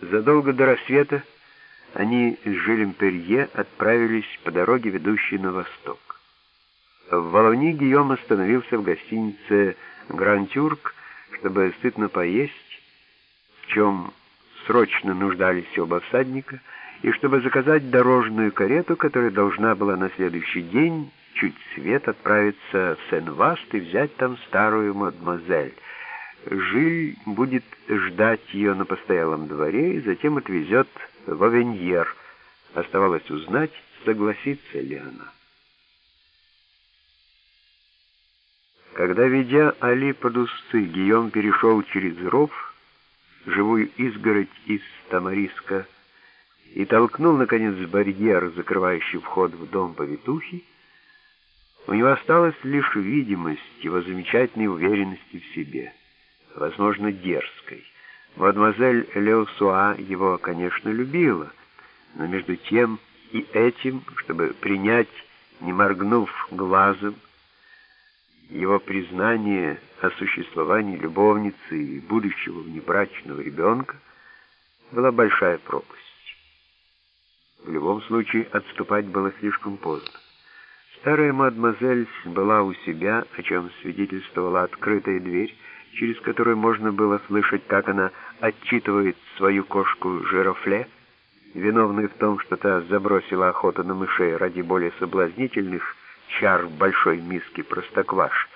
Задолго до рассвета они с Жилем Перье отправились по дороге, ведущей на восток. В Воловни Гийом остановился в гостинице «Гран-Тюрк», чтобы сытно поесть, в чем срочно нуждались оба всадника, и чтобы заказать дорожную карету, которая должна была на следующий день чуть свет отправиться в Сен-Васт и взять там старую мадемуазель. Жиль будет ждать ее на постоялом дворе и затем отвезет в Авеньер. Оставалось узнать, согласится ли она. Когда, ведя Али под усы, Гийом перешел через ров, живую изгородь из тамариска, и толкнул, наконец, барьер, закрывающий вход в дом повитухи, у него осталась лишь видимость его замечательной уверенности в себе, возможно, дерзкой. Мадемуазель Леосуа его, конечно, любила, но между тем и этим, чтобы принять, не моргнув глазом, его признание о существовании любовницы и будущего внебрачного ребенка была большая пропасть. В любом случае отступать было слишком поздно. Старая мадемуазель была у себя, о чем свидетельствовала открытая дверь, через которую можно было слышать, как она отчитывает свою кошку Жирофле, виновную в том, что та забросила охоту на мышей ради более соблазнительных чар большой миске простокваш.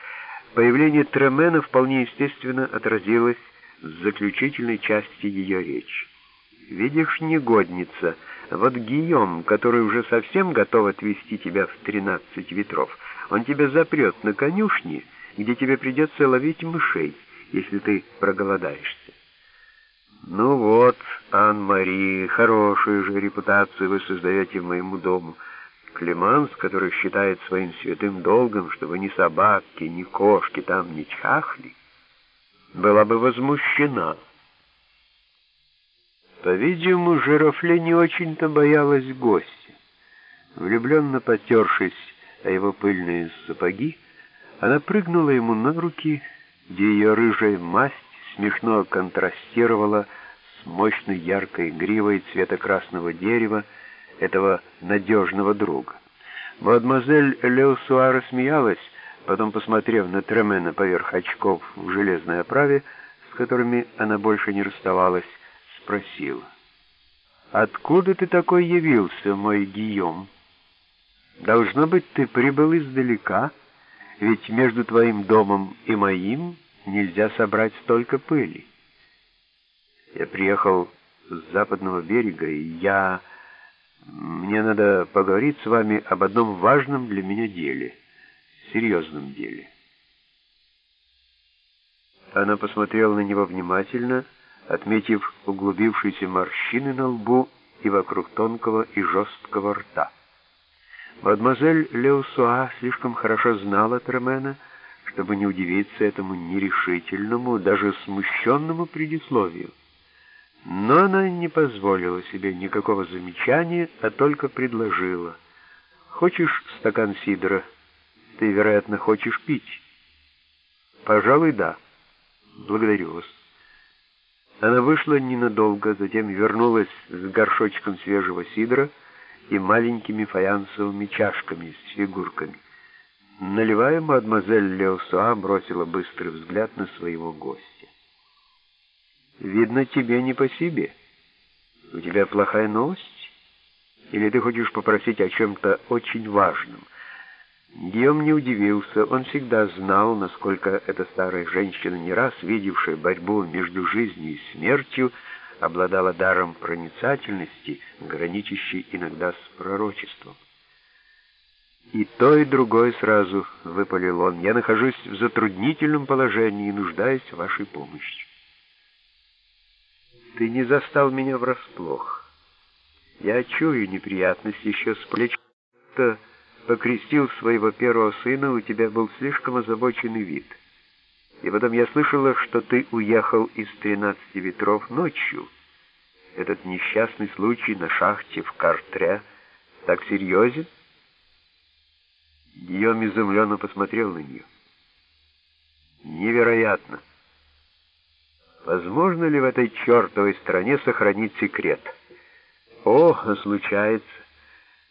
Появление Тремена вполне естественно отразилось в заключительной части ее речи. «Видишь, негодница», вот Гийом, который уже совсем готов отвезти тебя в тринадцать ветров, он тебя запрет на конюшне, где тебе придется ловить мышей, если ты проголодаешься. Ну вот, Ан-Мари, хорошую же репутацию вы создаете моему дому. Клеманс, который считает своим святым долгом, чтобы ни собаки, ни кошки там не чахли, была бы возмущена. По-видимому, Жирофле не очень-то боялась гостя. Влюбленно потершись о его пыльные сапоги, она прыгнула ему на руки, где ее рыжая масть смешно контрастировала с мощной яркой гривой цвета красного дерева этого надежного друга. Мадемуазель Леосуа смеялась, потом, посмотрев на Тремена поверх очков в железной оправе, с которыми она больше не расставалась, спросила. «Откуда ты такой явился, мой Гийом? Должно быть, ты прибыл издалека, ведь между твоим домом и моим нельзя собрать столько пыли. Я приехал с западного берега, и я... Мне надо поговорить с вами об одном важном для меня деле, серьезном деле». Она посмотрела на него внимательно, отметив углубившиеся морщины на лбу и вокруг тонкого и жесткого рта. Мадемуазель Леусуа слишком хорошо знала Тремена, чтобы не удивиться этому нерешительному, даже смущенному предисловию. Но она не позволила себе никакого замечания, а только предложила. «Хочешь стакан сидра? Ты, вероятно, хочешь пить?» «Пожалуй, да. Благодарю вас». Она вышла ненадолго, затем вернулась с горшочком свежего сидра и маленькими фаянсовыми чашками с фигурками. Наливая, мадемуазель Леосуа бросила быстрый взгляд на своего гостя. «Видно, тебе не по себе. У тебя плохая новость? Или ты хочешь попросить о чем-то очень важном?» Гийом не удивился, он всегда знал, насколько эта старая женщина, не раз видевшая борьбу между жизнью и смертью, обладала даром проницательности, граничащей иногда с пророчеством. И то, и другое сразу, — выпалил он, — я нахожусь в затруднительном положении и нуждаюсь в вашей помощи. Ты не застал меня врасплох. Я чую неприятность еще с плеч покрестил своего первого сына, у тебя был слишком озабоченный вид. И потом я слышала, что ты уехал из тринадцати ветров ночью. Этот несчастный случай на шахте в Картре так серьезен?» Гийом изумленно посмотрел на нее. «Невероятно! Возможно ли в этой чертовой стране сохранить секрет? О, случается.